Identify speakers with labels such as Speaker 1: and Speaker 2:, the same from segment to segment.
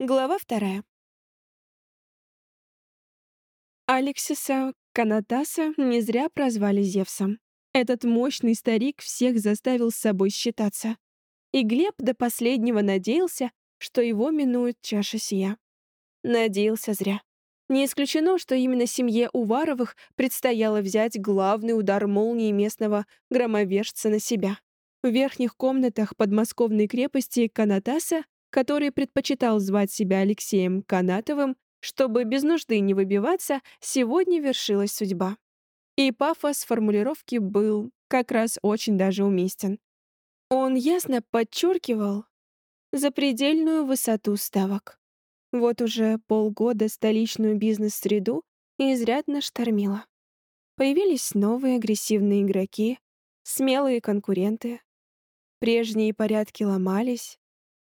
Speaker 1: Глава вторая. Алексиса Канатаса не зря прозвали Зевсом. Этот мощный старик всех заставил с собой считаться. И Глеб до последнего надеялся, что его минует чаша сия. Надеялся зря. Не исключено, что именно семье Уваровых предстояло взять главный удар молнии местного громовержца на себя. В верхних комнатах подмосковной крепости Канатаса, который предпочитал звать себя Алексеем Канатовым, чтобы без нужды не выбиваться, сегодня вершилась судьба. И пафос формулировки был как раз очень даже уместен. Он ясно подчеркивал запредельную высоту ставок. Вот уже полгода столичную бизнес-среду изрядно штормило. Появились новые агрессивные игроки, смелые конкуренты. Прежние порядки ломались.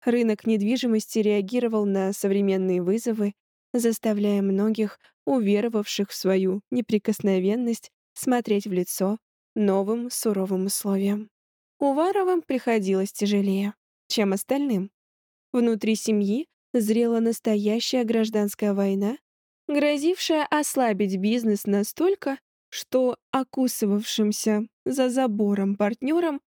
Speaker 1: Рынок недвижимости реагировал на современные вызовы, заставляя многих, уверовавших в свою неприкосновенность, смотреть в лицо новым суровым условиям. Уваровым приходилось тяжелее, чем остальным. Внутри семьи зрела настоящая гражданская война, грозившая ослабить бизнес настолько, что окусывавшимся за забором партнерам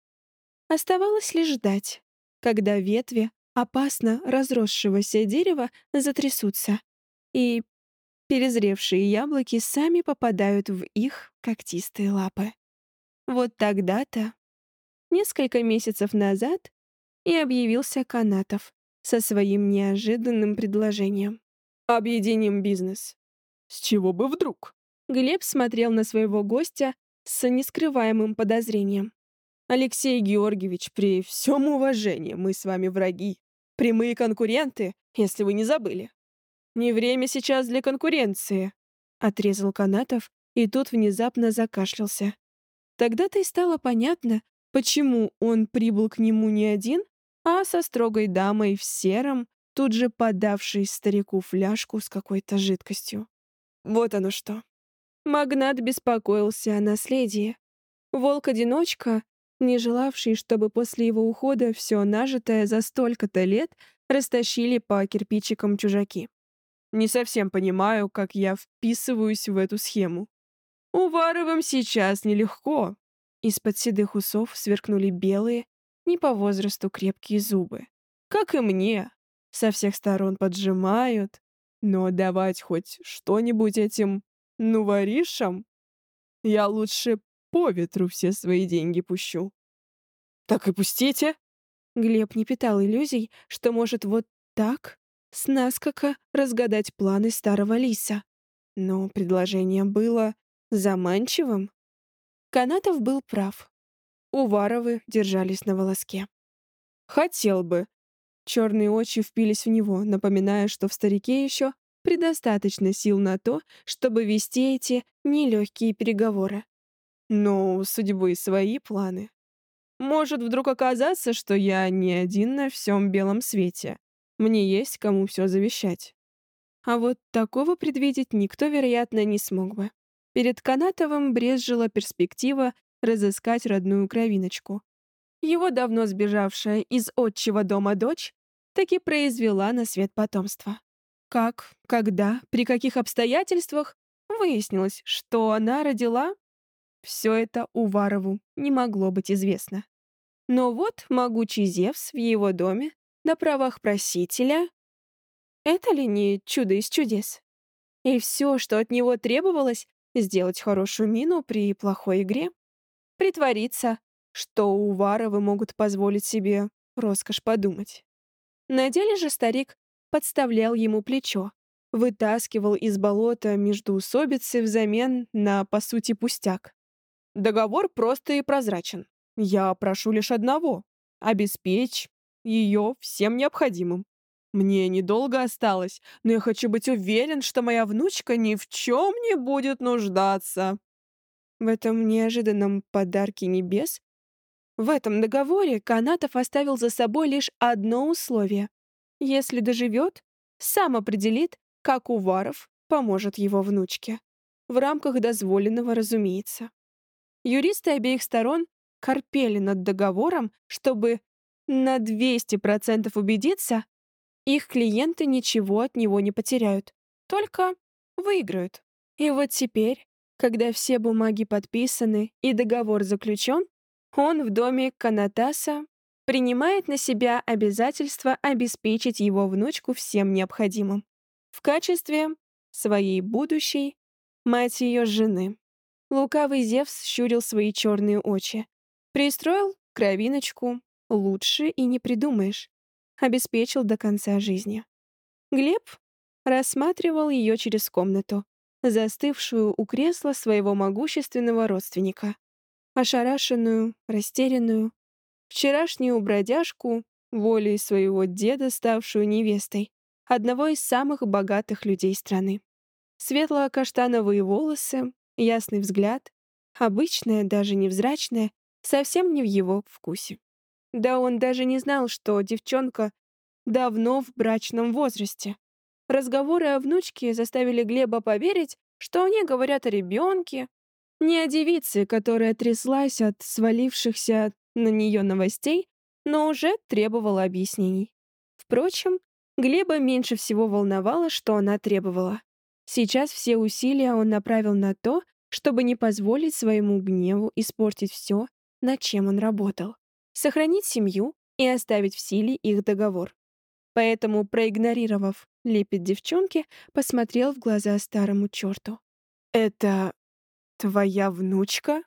Speaker 1: оставалось лишь ждать, когда ветви опасно разросшегося дерева затрясутся, и перезревшие яблоки сами попадают в их когтистые лапы. Вот тогда-то, несколько месяцев назад, и объявился Канатов, со своим неожиданным предложением. «Объединим бизнес». «С чего бы вдруг?» Глеб смотрел на своего гостя с нескрываемым подозрением. «Алексей Георгиевич, при всем уважении, мы с вами враги. Прямые конкуренты, если вы не забыли». «Не время сейчас для конкуренции», — отрезал Канатов, и тут внезапно закашлялся. Тогда-то и стало понятно, почему он прибыл к нему не один, а со строгой дамой в сером, тут же подавшей старику фляжку с какой-то жидкостью. Вот оно что. Магнат беспокоился о наследии. Волк-одиночка, не желавший, чтобы после его ухода все нажитое за столько-то лет растащили по кирпичикам чужаки. Не совсем понимаю, как я вписываюсь в эту схему. Уваровым сейчас нелегко. Из-под седых усов сверкнули белые, не по возрасту крепкие зубы. Как и мне. Со всех сторон поджимают. Но давать хоть что-нибудь этим нуворишам я лучше по ветру все свои деньги пущу. Так и пустите. Глеб не питал иллюзий, что может вот так, с наскока, разгадать планы старого лиса. Но предложение было заманчивым. Канатов был прав. Уваровы держались на волоске. «Хотел бы». Черные очи впились в него, напоминая, что в старике еще предостаточно сил на то, чтобы вести эти нелегкие переговоры. Но у судьбы свои планы. Может вдруг оказаться, что я не один на всем белом свете. Мне есть кому все завещать. А вот такого предвидеть никто, вероятно, не смог бы. Перед Канатовым брезжила перспектива разыскать родную кровиночку. Его давно сбежавшая из отчего дома дочь таки произвела на свет потомство. Как, когда, при каких обстоятельствах выяснилось, что она родила? Все это Уварову не могло быть известно. Но вот могучий Зевс в его доме на правах просителя — это ли не чудо из чудес? И все, что от него требовалось, сделать хорошую мину при плохой игре притвориться, что Уваровы могут позволить себе роскошь подумать. На деле же старик подставлял ему плечо, вытаскивал из болота между усобицы взамен на, по сути, пустяк. Договор просто и прозрачен. Я прошу лишь одного — обеспечь ее всем необходимым. Мне недолго осталось, но я хочу быть уверен, что моя внучка ни в чем не будет нуждаться. В этом неожиданном подарке небес, в этом договоре Канатов оставил за собой лишь одно условие. Если доживет, сам определит, как Уваров поможет его внучке. В рамках дозволенного, разумеется. Юристы обеих сторон корпели над договором, чтобы на 200% убедиться, их клиенты ничего от него не потеряют, только выиграют. И вот теперь, когда все бумаги подписаны и договор заключен, он в доме Канатаса принимает на себя обязательство обеспечить его внучку всем необходимым в качестве своей будущей, мать ее жены. Лукавый Зевс щурил свои черные очи. Пристроил кровиночку, лучше и не придумаешь. Обеспечил до конца жизни. Глеб рассматривал ее через комнату, застывшую у кресла своего могущественного родственника. Ошарашенную, растерянную, вчерашнюю бродяжку, волей своего деда, ставшую невестой, одного из самых богатых людей страны. Светло-каштановые волосы, ясный взгляд, обычная, даже невзрачная, совсем не в его вкусе. Да он даже не знал, что девчонка давно в брачном возрасте. Разговоры о внучке заставили Глеба поверить, что они говорят о ребенке, не о девице, которая тряслась от свалившихся на нее новостей, но уже требовала объяснений. Впрочем, Глеба меньше всего волновало, что она требовала. Сейчас все усилия он направил на то, чтобы не позволить своему гневу испортить все, над чем он работал. Сохранить семью и оставить в силе их договор. Поэтому, проигнорировав лепет девчонки, посмотрел в глаза старому черту. «Это твоя внучка?»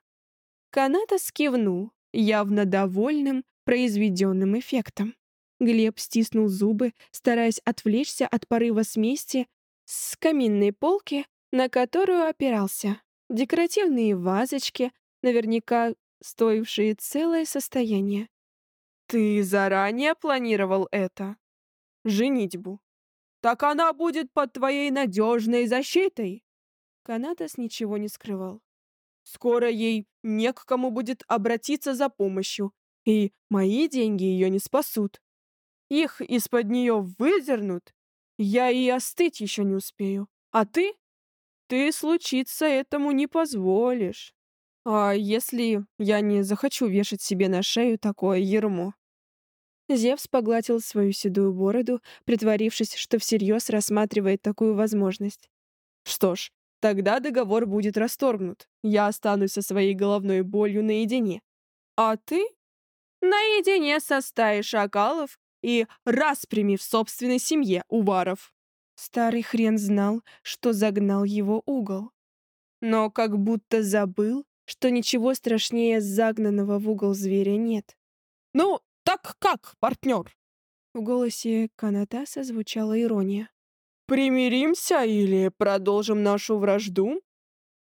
Speaker 1: Каната скивнул, явно довольным произведенным эффектом. Глеб стиснул зубы, стараясь отвлечься от порыва смести с каминной полки, на которую опирался. Декоративные вазочки, наверняка стоившие целое состояние. «Ты заранее планировал это? Женитьбу? Так она будет под твоей надежной защитой!» Канатос ничего не скрывал. «Скоро ей не к кому будет обратиться за помощью, и мои деньги ее не спасут их из-под нее выдернут, я и остыть еще не успею. А ты? Ты случиться этому не позволишь. А если я не захочу вешать себе на шею такое ермо? Зевс погладил свою седую бороду, притворившись, что всерьез рассматривает такую возможность. Что ж, тогда договор будет расторгнут. Я останусь со своей головной болью наедине. А ты? Наедине со стаей шакалов и распрями в собственной семье, Уваров. Старый хрен знал, что загнал его угол. Но как будто забыл, что ничего страшнее загнанного в угол зверя нет. «Ну, так как, партнер?» В голосе Канатаса звучала ирония. «Примиримся или продолжим нашу вражду?»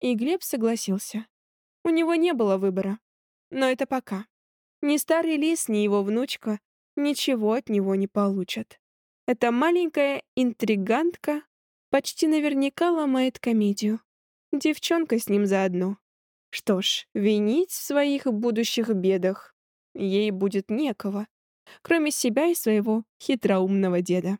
Speaker 1: И Глеб согласился. У него не было выбора. Но это пока. Ни старый лис, ни его внучка ничего от него не получат. Эта маленькая интригантка почти наверняка ломает комедию. Девчонка с ним заодно. Что ж, винить в своих будущих бедах ей будет некого, кроме себя и своего хитроумного деда.